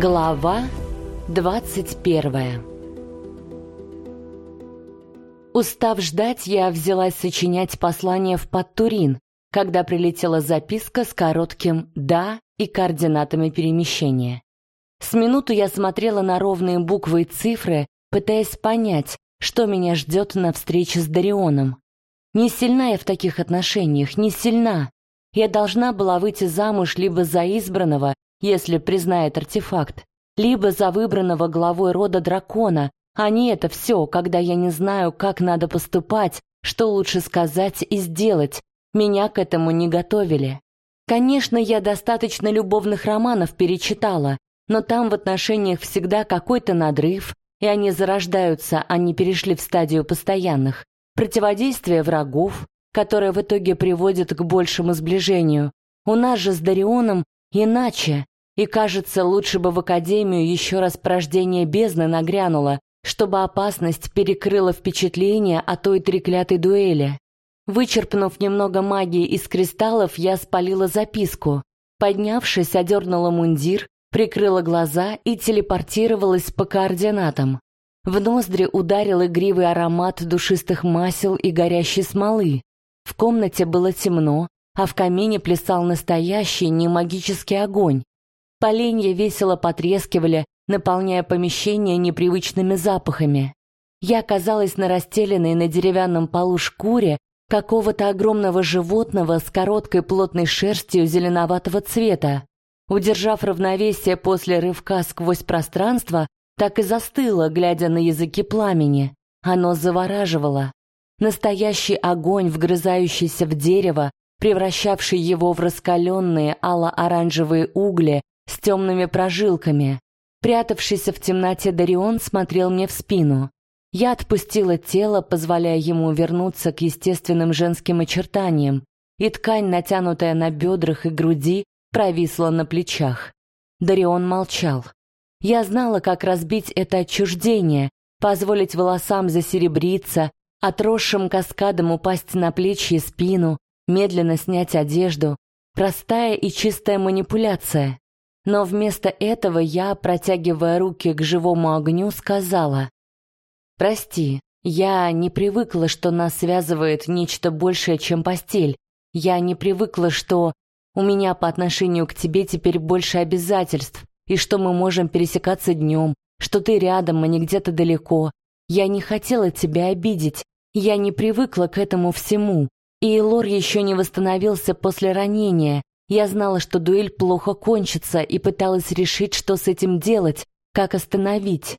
Глава 21 Устав ждать, я взялась сочинять послание в Подтурин, когда прилетела записка с коротким «да» и координатами перемещения. С минуту я смотрела на ровные буквы и цифры, пытаясь понять, что меня ждет на встрече с Дарионом. Не сильна я в таких отношениях, не сильна. Я должна была выйти замуж либо за избранного, если признает артефакт, либо за выбранного главой рода дракона, не это все, когда я не знаю, как надо поступать, что лучше сказать и сделать. Меня к этому не готовили. Конечно, я достаточно любовных романов перечитала, но там в отношениях всегда какой-то надрыв, и они зарождаются, а не перешли в стадию постоянных. Противодействие врагов, которое в итоге приводит к большему сближению. У нас же с Дарионом иначе, и кажется, лучше бы в Академию еще раз порождение бездны нагрянуло, чтобы опасность перекрыла впечатление о той треклятой дуэли. Вычерпнув немного магии из кристаллов, я спалила записку. Поднявшись, одернула мундир, прикрыла глаза и телепортировалась по координатам. В ноздри ударил игривый аромат душистых масел и горящей смолы. В комнате было темно, а в камине плясал настоящий немагический огонь. Поленья весело потрескивали, наполняя помещение непривычными запахами. Я оказалась на расстеленной на деревянном полу шкуре какого-то огромного животного с короткой плотной шерстью зеленоватого цвета. Удержав равновесие после рывка сквозь пространство, так и застыла, глядя на языки пламени. Оно завораживало. Настоящий огонь, вгрызающийся в дерево, превращавший его в раскаленные ало-оранжевые угли с темными прожилками. Прятавшийся в темноте Дарион смотрел мне в спину. Я отпустила тело, позволяя ему вернуться к естественным женским очертаниям, и ткань, натянутая на бедрах и груди, провисла на плечах. Дарион молчал. Я знала, как разбить это отчуждение, позволить волосам засеребриться, отросшим каскадом упасть на плечи и спину, медленно снять одежду. Простая и чистая манипуляция. Но вместо этого я, протягивая руки к живому огню, сказала: "Прости, я не привыкла, что нас связывает нечто большее, чем постель. Я не привыкла, что у меня по отношению к тебе теперь больше обязательств, и что мы можем пересекаться днем, что ты рядом, а не где-то далеко. Я не хотела тебя обидеть, я не привыкла к этому всему. И Лор еще не восстановился после ранения. Я знала, что дуэль плохо кончится, и пыталась решить, что с этим делать, как остановить.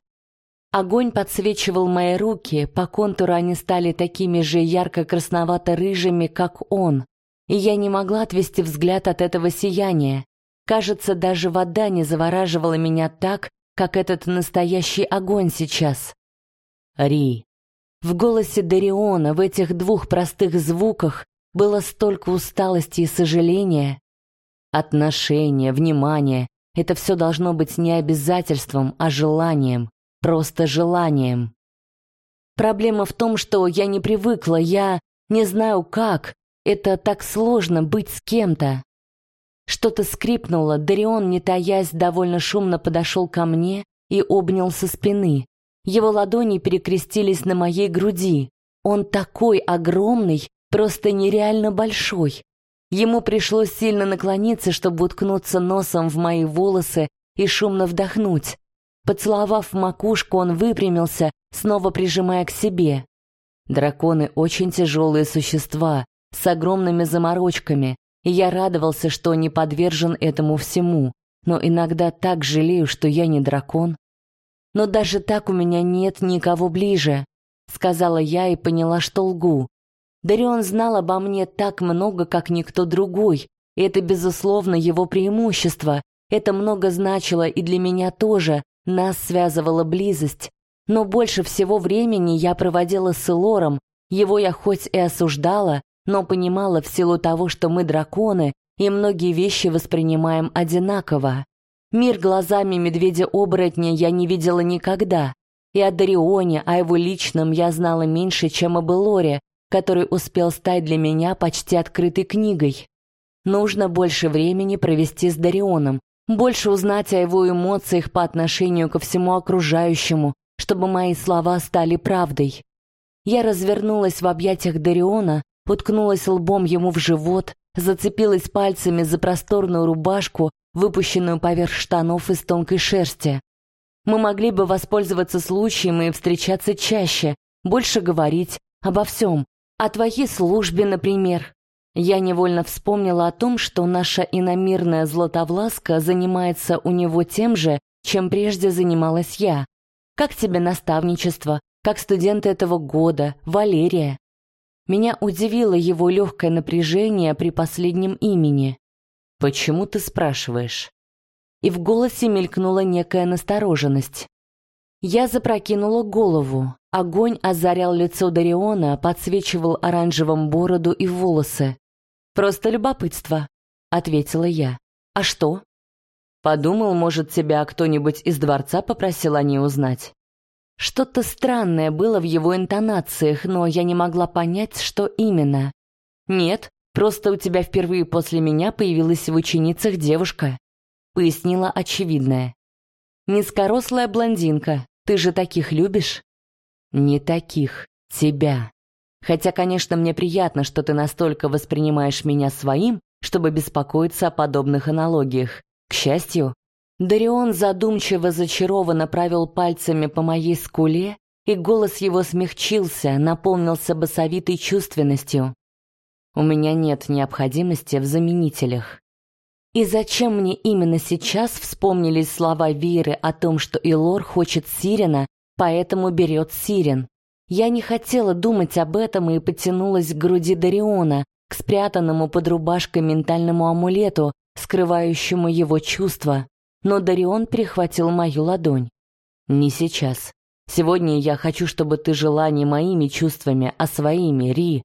Огонь подсвечивал мои руки, по контуру они стали такими же ярко-красновато-рыжими, как он и я не могла отвести взгляд от этого сияния. Кажется, даже вода не завораживала меня так, как этот настоящий огонь сейчас. Ри. В голосе Дариона, в этих двух простых звуках, было столько усталости и сожаления. Отношения, внимание — это все должно быть не обязательством, а желанием, просто желанием. Проблема в том, что я не привыкла, я не знаю как, это так сложно быть с кем-то. Что-то скрипнуло, Дарион, не таясь, довольно шумно подошел ко мне и обнял со спины. Его ладони перекрестились на моей груди. Он такой огромный, просто нереально большой. Ему пришлось сильно наклониться, чтобы уткнуться носом в мои волосы и шумно вдохнуть. Поцеловав макушку, он выпрямился, снова прижимая к себе. Драконы очень тяжелые существа, с огромными заморочками, и я радовался, что не подвержен этому всему, но иногда так жалею, что я не дракон. Но даже так у меня нет никого ближе, сказала я и поняла, что лгу. Дарион знал обо мне так много, как никто другой, и это безусловно его преимущество. Это много значило и для меня тоже. Нас связывала близость, но больше всего времени я проводила с Элором. Его я хоть и осуждала, но понимала в силу того, что мы драконы и многие вещи воспринимаем одинаково. Мир глазами медведя-оборотня я не видела никогда. И о Дарионе, о его личном я знала меньше, чем об Элоре, который успел стать для меня почти открытой книгой. Нужно больше времени провести с Дарионом. больше узнать о его эмоциях по отношению ко всему окружающему, чтобы мои слова стали правдой. Я развернулась в объятиях Дариона, уткнулась лбом ему в живот, зацепилась пальцами за просторную рубашку, выпущенную поверх штанов из тонкой шерсти. Мы могли бы воспользоваться случаем и встречаться чаще, больше говорить обо всем, о твоей службе, например. Я невольно вспомнила о том, что наша иномирная Златовласка занимается у него тем же, чем прежде занималась я. Как тебе наставничество, как студент этого года, Валерия? Меня удивило его легкое напряжение при последнем имени. «Почему ты спрашиваешь?» И в голосе мелькнула некая настороженность. Я запрокинула голову. Огонь озарял лицо Дариона, подсвечивал оранжевым бороду и волосы. «Просто любопытство», — ответила я. «А что?» «Подумал, может, тебя кто-нибудь из дворца попросил о ней узнать?» Что-то странное было в его интонациях, но я не могла понять, что именно. «Нет, просто у тебя впервые после меня появилась в ученицах девушка», — пояснила очевидное. «Низкорослая блондинка, ты же таких любишь?» «Не таких, тебя. Хотя, конечно, мне приятно, что ты настолько воспринимаешь меня своим, чтобы беспокоиться о подобных аналогиях. К счастью, Дарион задумчиво зачарованно провел пальцами по моей скуле, и голос его смягчился, наполнился басовитой чувственностью. У меня нет необходимости в заменителях. И зачем мне именно сейчас вспомнились слова Виры о том, что Илор хочет Сирена, поэтому берет Сирен? Я не хотела думать об этом и потянулась к груди Дариона, к спрятанному под рубашкой ментальному амулету, скрывающему его чувства. Но Дарион перехватил мою ладонь. «Не сейчас. Сегодня я хочу, чтобы ты жила не моими чувствами, а своими, Ри».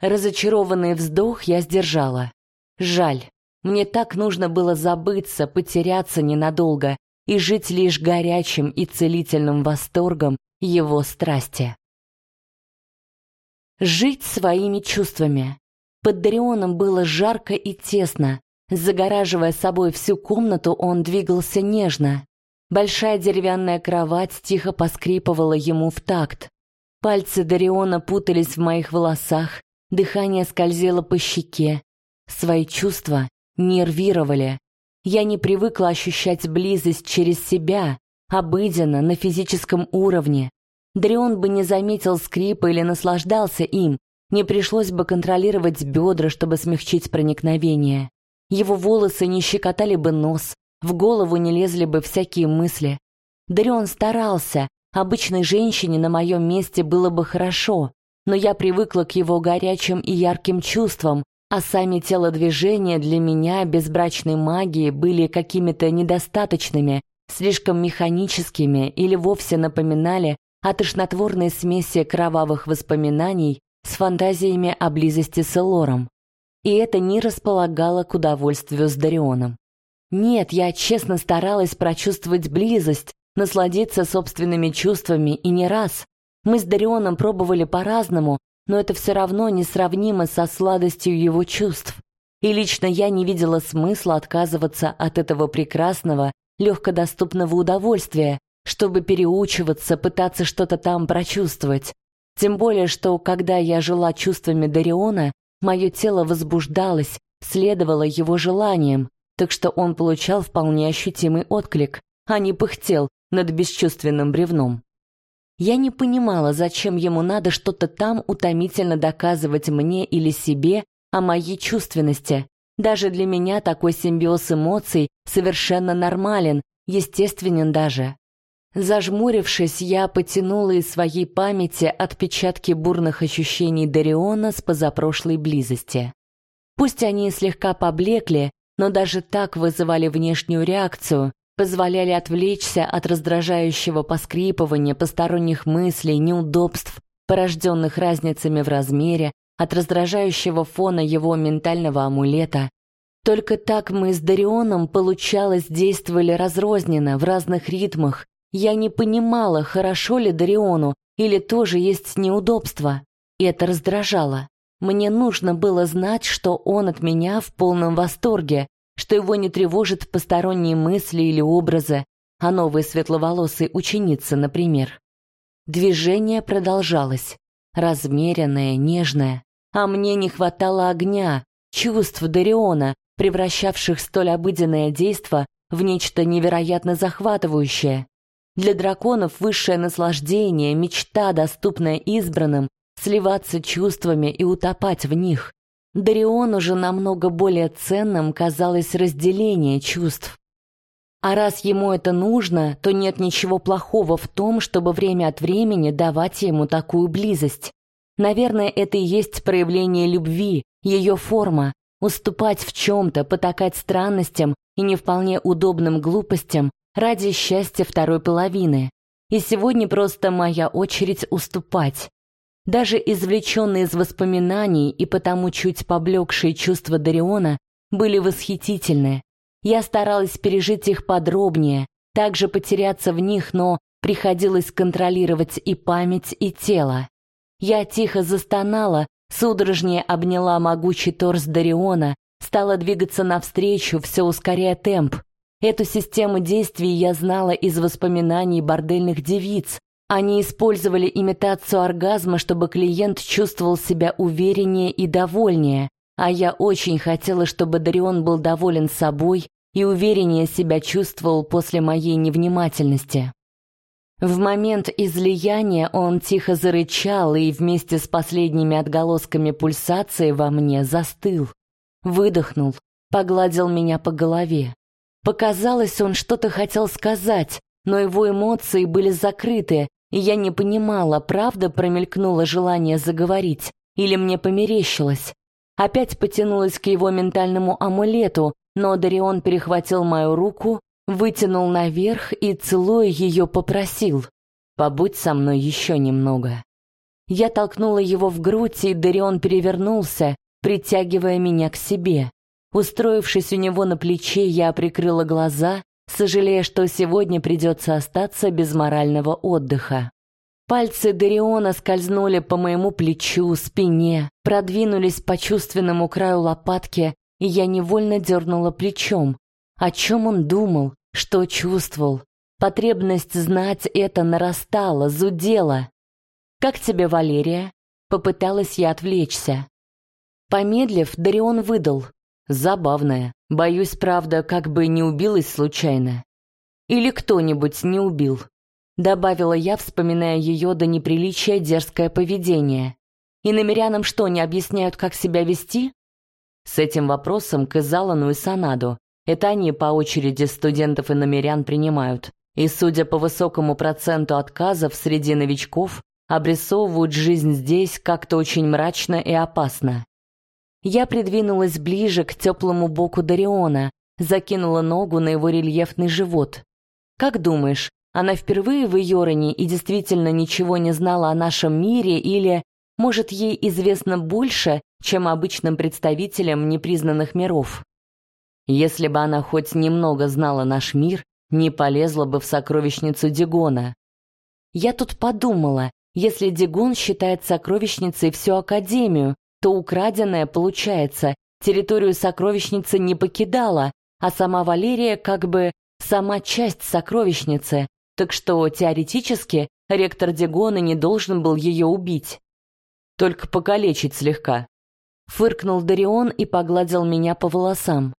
Разочарованный вздох я сдержала. Жаль. Мне так нужно было забыться, потеряться ненадолго и жить лишь горячим и целительным восторгом его страсти. Жить своими чувствами. Под Дарионом было жарко и тесно. Загораживая собой всю комнату, он двигался нежно. Большая деревянная кровать тихо поскрипывала ему в такт. Пальцы Дариона путались в моих волосах, дыхание скользило по щеке. Свои чувства нервировали. Я не привыкла ощущать близость через себя, обыденно, на физическом уровне. Дрион бы не заметил скрипа или наслаждался им, не пришлось бы контролировать бедра, чтобы смягчить проникновение. Его волосы не щекотали бы нос, в голову не лезли бы всякие мысли. Дрион старался, обычной женщине на моем месте было бы хорошо, но я привыкла к его горячим и ярким чувствам, а сами телодвижения для меня безбрачной магии были какими-то недостаточными, слишком механическими или вовсе напоминали о тошнотворной смеси кровавых воспоминаний с фантазиями о близости с Элором. И это не располагало к удовольствию с Дарионом. Нет, я честно старалась прочувствовать близость, насладиться собственными чувствами и не раз. Мы с Дарионом пробовали по-разному, но это все равно несравнимо со сладостью его чувств. И лично я не видела смысла отказываться от этого прекрасного, легкодоступного удовольствия, чтобы переучиваться, пытаться что-то там прочувствовать. Тем более, что когда я жила чувствами Дариона, мое тело возбуждалось, следовало его желаниям, так что он получал вполне ощутимый отклик, а не пыхтел над бесчувственным бревном. Я не понимала, зачем ему надо что-то там утомительно доказывать мне или себе о моей чувственности. Даже для меня такой симбиоз эмоций совершенно нормален, естественен даже. Зажмурившись, я потянула из своей памяти отпечатки бурных ощущений Дариона с позапрошлой близости. Пусть они слегка поблекли, но даже так вызывали внешнюю реакцию, позволяли отвлечься от раздражающего поскрипывания, посторонних мыслей, неудобств, порожденных разницами в размере, от раздражающего фона его ментального амулета. Только так мы с Дарионом, получалось, действовали разрозненно, в разных ритмах. Я не понимала, хорошо ли Дариону, или тоже есть неудобства. И это раздражало. Мне нужно было знать, что он от меня в полном восторге, что его не тревожат посторонние мысли или образы, а новой светловолосой ученицы, например. Движение продолжалось, размеренное, нежное, а мне не хватало огня, чувств Дариона, превращавших столь обыденное действо в нечто невероятно захватывающее. Для драконов высшее наслаждение, мечта, доступная избранным, сливаться чувствами и утопать в них. Дариону же намного более ценным казалось разделение чувств. А раз ему это нужно, то нет ничего плохого в том, чтобы время от времени давать ему такую близость. Наверное, это и есть проявление любви, ее форма, уступать в чем-то, потакать странностям и не вполне удобным глупостям ради счастья второй половины. И сегодня просто моя очередь уступать. Даже извлеченные из воспоминаний и потому чуть поблекшие чувства Дариона были восхитительны. Я старалась пережить их подробнее, также потеряться в них, но приходилось контролировать и память, и тело. Я тихо застонала, судорожнее обняла могучий торс Дариона, стала двигаться навстречу, все ускоряя темп. Эту систему действий я знала из воспоминаний бордельных девиц. Они использовали имитацию оргазма, чтобы клиент чувствовал себя увереннее и довольнее, а я очень хотела, чтобы Дарион был доволен собой и увереннее себя чувствовал после моей невнимательности. В момент излияния он тихо зарычал и вместе с последними отголосками пульсации во мне застыл. Выдохнул, погладил меня по голове. Показалось, он что-то хотел сказать, но его эмоции были закрыты, и я не понимала, правда промелькнуло желание заговорить или мне померещилось. Опять потянулась к его ментальному амулету, но Дарион перехватил мою руку вытянул наверх и, целуя ее, попросил «Побудь со мной еще немного». Я толкнула его в грудь, и Дарион перевернулся, притягивая меня к себе. Устроившись у него на плече, я прикрыла глаза, сожалея, что сегодня придется остаться без морального отдыха. Пальцы Дариона скользнули по моему плечу, спине, продвинулись по чувственному краю лопатки, и я невольно дернула плечом, о чем он думал, что чувствовал? Потребность знать это нарастала, зудела. «Как тебе, Валерия?» Попыталась я отвлечься. Помедлив, Дарион выдал. «Забавная. Боюсь, правда, как бы не убилась случайно. Или кто-нибудь не убил». Добавила я, вспоминая ее до неприличия дерзкое поведение. «И намерянам что, не объясняют, как себя вести?» С этим вопросом к Изалану и Санаду это они по очереди студентов и намерян принимают. И, судя по высокому проценту отказов среди новичков, обрисовывают жизнь здесь как-то очень мрачно и опасно. Я придвинулась ближе к теплому боку Дариона, закинула ногу на его рельефный живот. «Как думаешь, она впервые в Йороне и действительно ничего не знала о нашем мире или, может, ей известно больше, чем обычным представителям непризнанных миров?» Если бы она хоть немного знала наш мир, не полезла бы в сокровищницу Дигона. Я тут подумала, если Дигон считает сокровищницей всю Академию, то украденное, получается, территорию сокровищницы не покидала, а сама Валерия как бы сама часть сокровищницы, так что теоретически ректор Дигона не должен был ее убить. Только покалечить слегка. Фыркнул Дарион и погладил меня по волосам.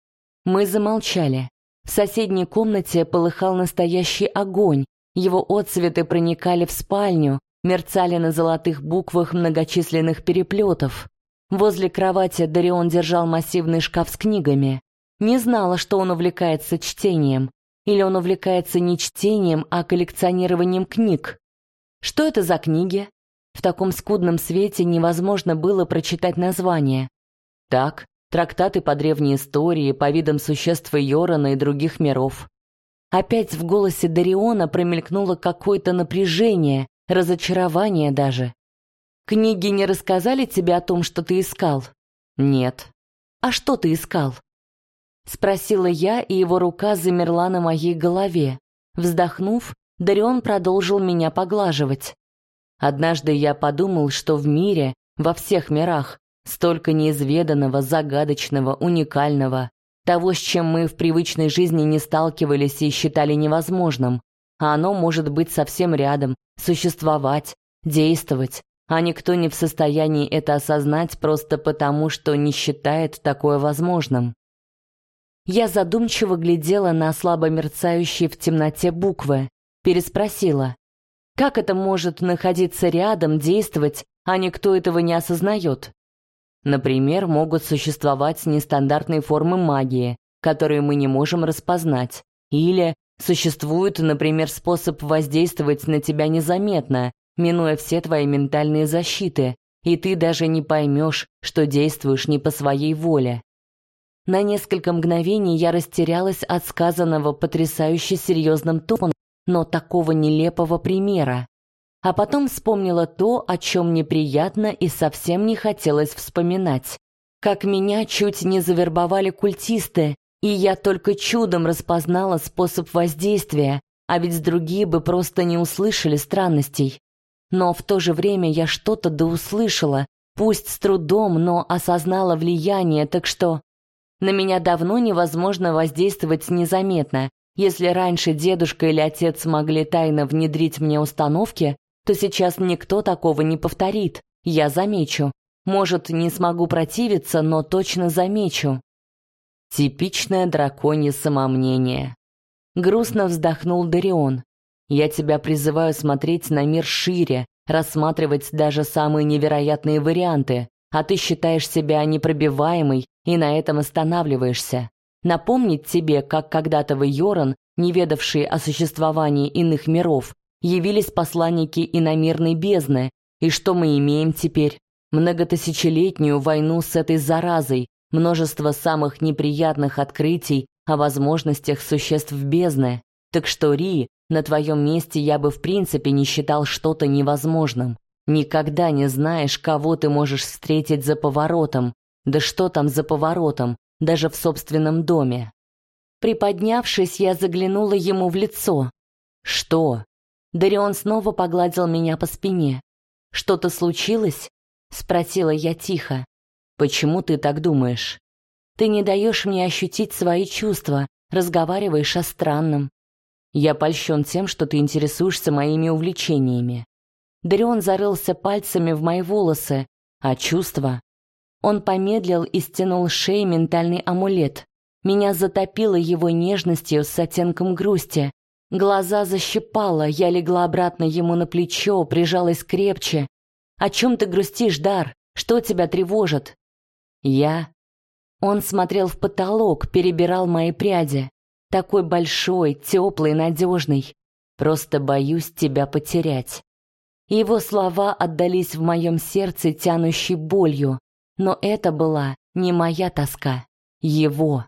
Мы замолчали. В соседней комнате полыхал настоящий огонь. Его отцветы проникали в спальню, мерцали на золотых буквах многочисленных переплетов. Возле кровати Дарион держал массивный шкаф с книгами. Не знала, что он увлекается чтением. Или он увлекается не чтением, а коллекционированием книг. Что это за книги? В таком скудном свете невозможно было прочитать название. Так, трактаты по древней истории, по видам существ Йорона и других миров. Опять в голосе Дариона промелькнуло какое-то напряжение, разочарование даже. «Книги не рассказали тебе о том, что ты искал?» «Нет». «А что ты искал?» Спросила я, и его рука замерла на моей голове. Вздохнув, Дарион продолжил меня поглаживать. Однажды я подумал, что в мире, во всех мирах, Столько неизведанного, загадочного, уникального. того, с чем мы в привычной жизни не сталкивались и считали невозможным. А оно может быть совсем рядом, существовать, действовать, а никто не в состоянии это осознать просто потому, что не считает такое возможным. Я задумчиво глядела на слабо мерцающие в темноте буквы, переспросила. Как это может находиться рядом, действовать, а никто этого не осознает? Например, могут существовать нестандартные формы магии, которые мы не можем распознать. Или существует, например, способ воздействовать на тебя незаметно, минуя все твои ментальные защиты, и ты даже не поймешь, что действуешь не по своей воле. На несколько мгновений я растерялась от сказанного потрясающе серьезным тоном, но такого нелепого примера. А потом вспомнила то, о чем мне приятно и совсем не хотелось вспоминать. Как меня чуть не завербовали культисты, и я только чудом распознала способ воздействия, а ведь другие бы просто не услышали странностей. Но в то же время я что-то да услышала, пусть с трудом, но осознала влияние, так что... На меня давно невозможно воздействовать незаметно. Если раньше дедушка или отец могли тайно внедрить мне установки, то сейчас никто такого не повторит. Я замечу. Может, не смогу противиться, но точно замечу. Типичное драконье самомнение. Грустно вздохнул Дарион. Я тебя призываю смотреть на мир шире, рассматривать даже самые невероятные варианты, а ты считаешь себя непробиваемой и на этом останавливаешься. Напомнить тебе, как когда-то в Йоран, не ведавшие о существовании иных миров, явились посланники иномирной бездны, и что мы имеем теперь? Многотысячелетнюю войну с этой заразой, множество самых неприятных открытий о возможностях существ бездны. Так что, Ри, на твоем месте я бы в принципе не считал что-то невозможным. Никогда не знаешь, кого ты можешь встретить за поворотом. Да что там за поворотом, даже в собственном доме. Приподнявшись, я заглянула ему в лицо. Что? Дарион снова погладил меня по спине. Что-то случилось? спросила я тихо. Почему ты так думаешь? Ты не даешь мне ощутить свои чувства, разговариваешь о странном. Я польщен тем, что ты интересуешься моими увлечениями. Дарион зарылся пальцами в мои волосы, а чувства... Он помедлил и стянул с шеи ментальный амулет. Меня затопило его нежностью с оттенком грусти. Глаза защипало, я легла обратно ему на плечо, прижалась крепче. «О чем ты грустишь, Дар? Что тебя тревожит?» «Я...» Он смотрел в потолок, перебирал мои пряди. Такой большой, теплый, надежный. Просто боюсь тебя потерять. Его слова отдались в моем сердце тянущей болью, но это была не моя тоска, его.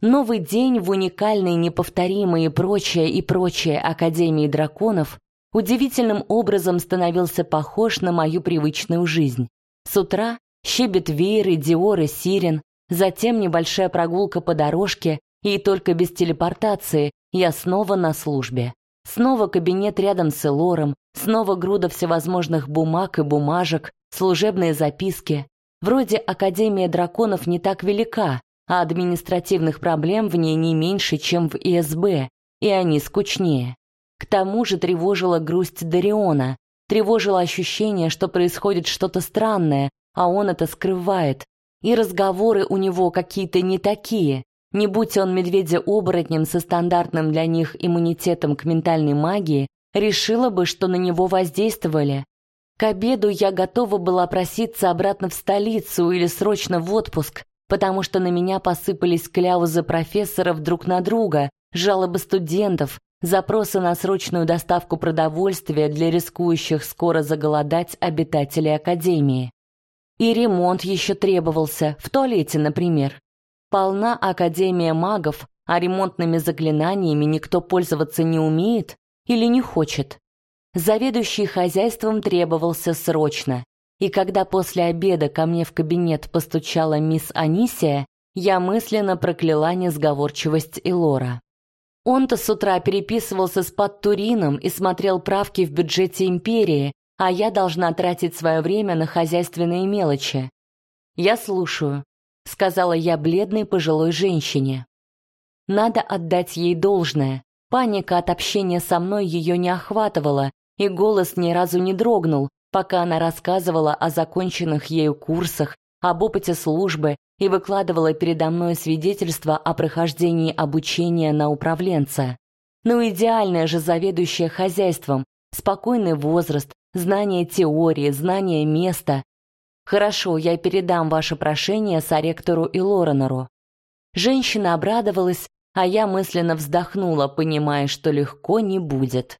Новый день в уникальной, неповторимой и прочее и прочее Академии драконов удивительным образом становился похож на мою привычную жизнь. С утра щебет вееры, диоры, сирен, Затем небольшая прогулка по дорожке, и только без телепортации я снова на службе. Снова кабинет рядом с Элором, снова груда всевозможных бумаг и бумажек, служебные записки. Вроде Академия драконов не так велика, а административных проблем в ней не меньше, чем в ИСБ, и они скучнее. К тому же тревожила грусть Дариона, тревожило ощущение, что происходит что-то странное, а он это скрывает, и разговоры у него какие-то не такие. Не будь он медведя-оборотнем со стандартным для них иммунитетом к ментальной магии, решила бы, что на него воздействовали. К обеду я готова была проситься обратно в столицу или срочно в отпуск, потому что на меня посыпались кляузы профессоров друг на друга, жалобы студентов, запросы на срочную доставку продовольствия для рискующих скоро заголодать обитателей Академии. И ремонт еще требовался, в туалете, например. Полна Академия магов, а ремонтными заклинаниями никто пользоваться не умеет или не хочет. Заведующий хозяйством требовался срочно. И когда после обеда ко мне в кабинет постучала мисс Анисия, я мысленно прокляла несговорчивость Илора. Он-то с утра переписывался с Подтурином и смотрел правки в бюджете империи, а я должна тратить свое время на хозяйственные мелочи. Я слушаю. сказала я бледной пожилой женщине. Надо отдать ей должное. Паника от общения со мной ее не охватывала, и голос ни разу не дрогнул, пока она рассказывала о законченных ею курсах, об опыте службы и выкладывала передо мной свидетельство о прохождении обучения на управленца. Ну идеальная же заведующая хозяйством, спокойный возраст, знание теории, знание места. Хорошо, я передам ваше прошение соректору и Лоренору. Женщина обрадовалась, а я мысленно вздохнула, понимая, что легко не будет.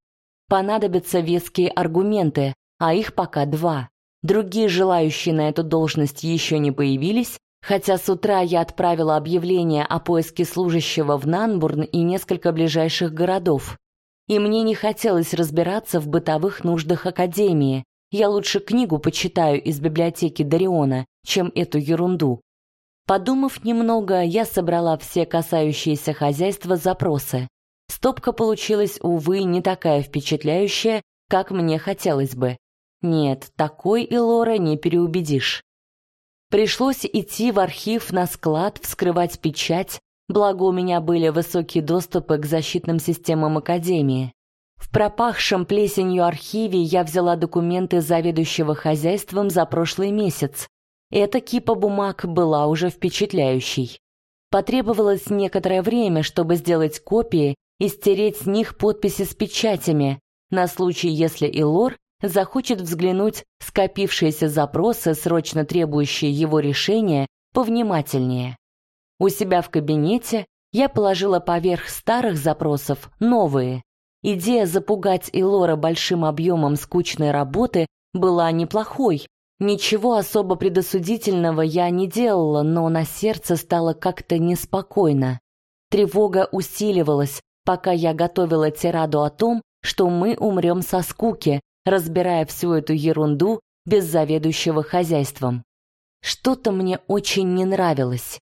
Понадобятся веские аргументы, а их пока два. Другие желающие на эту должность еще не появились, хотя с утра я отправила объявление о поиске служащего в Нанбурн и несколько ближайших городов. И мне не хотелось разбираться в бытовых нуждах Академии. Я лучше книгу почитаю из библиотеки Дариона, чем эту ерунду. Подумав немного, я собрала все касающиеся хозяйства запросы. Стопка получилась, увы, не такая впечатляющая, как мне хотелось бы. Нет, такой Илора не переубедишь. Пришлось идти в архив на склад, вскрывать печать, благо у меня были высокие доступы к защитным системам Академии. В пропахшем плесенью архиве я взяла документы заведующего хозяйством за прошлый месяц. Эта кипа бумаг была уже впечатляющей. Потребовалось некоторое время, чтобы сделать копии и стереть с них подписи с печатями, на случай, если Илор захочет взглянуть скопившиеся запросы, срочно требующие его решения, повнимательнее. У себя в кабинете я положила поверх старых запросов новые. Идея запугать Илора большим объемом скучной работы была неплохой. Ничего особо предосудительного я не делала, но на сердце стало как-то неспокойно. Тревога усиливалась, пока я готовила тираду о том, что мы умрем со скуки, разбирая всю эту ерунду без заведующего хозяйством. Что-то мне очень не нравилось.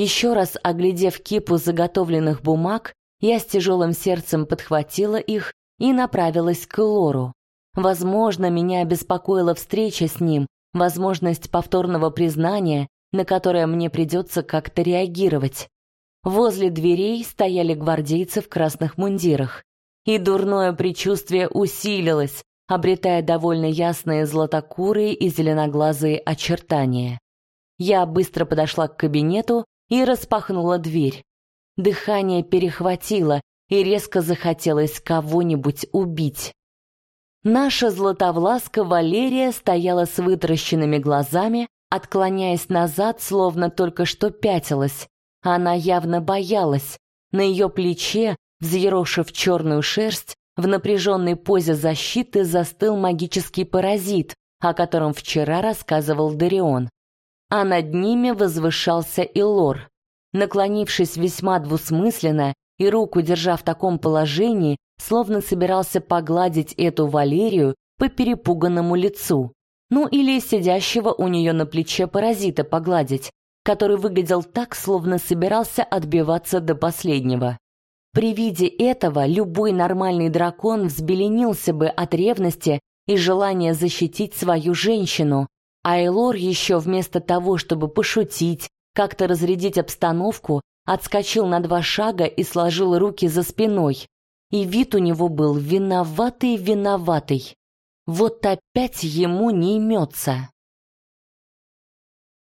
Еще раз оглядев кипу заготовленных бумаг, я с тяжелым сердцем подхватила их и направилась к Лору. Возможно, меня беспокоила встреча с ним, возможность повторного признания, на которое мне придется как-то реагировать. Возле дверей стояли гвардейцы в красных мундирах. И дурное предчувствие усилилось, обретая довольно ясные златокурые и зеленоглазые очертания. Я быстро подошла к кабинету и распахнула дверь. Дыхание перехватило, и резко захотелось кого-нибудь убить. Наша златовласка Валерия стояла с вытаращенными глазами, отклоняясь назад, словно только что пятилась. Она явно боялась. На ее плече, взъерошив черную шерсть, в напряженной позе защиты застыл магический паразит, о котором вчера рассказывал Дарион. А над ними возвышался Илор. Наклонившись весьма двусмысленно и руку держа в таком положении, словно собирался погладить эту Валерию по перепуганному лицу. Ну или сидящего у нее на плече паразита погладить, который выглядел так, словно собирался отбиваться до последнего. При виде этого любой нормальный дракон взбеленился бы от ревности и желания защитить свою женщину, а Элор еще вместо того, чтобы пошутить, как-то разрядить обстановку, отскочил на два шага и сложил руки за спиной. И вид у него был виноватый-виноватый. Вот опять ему не имется.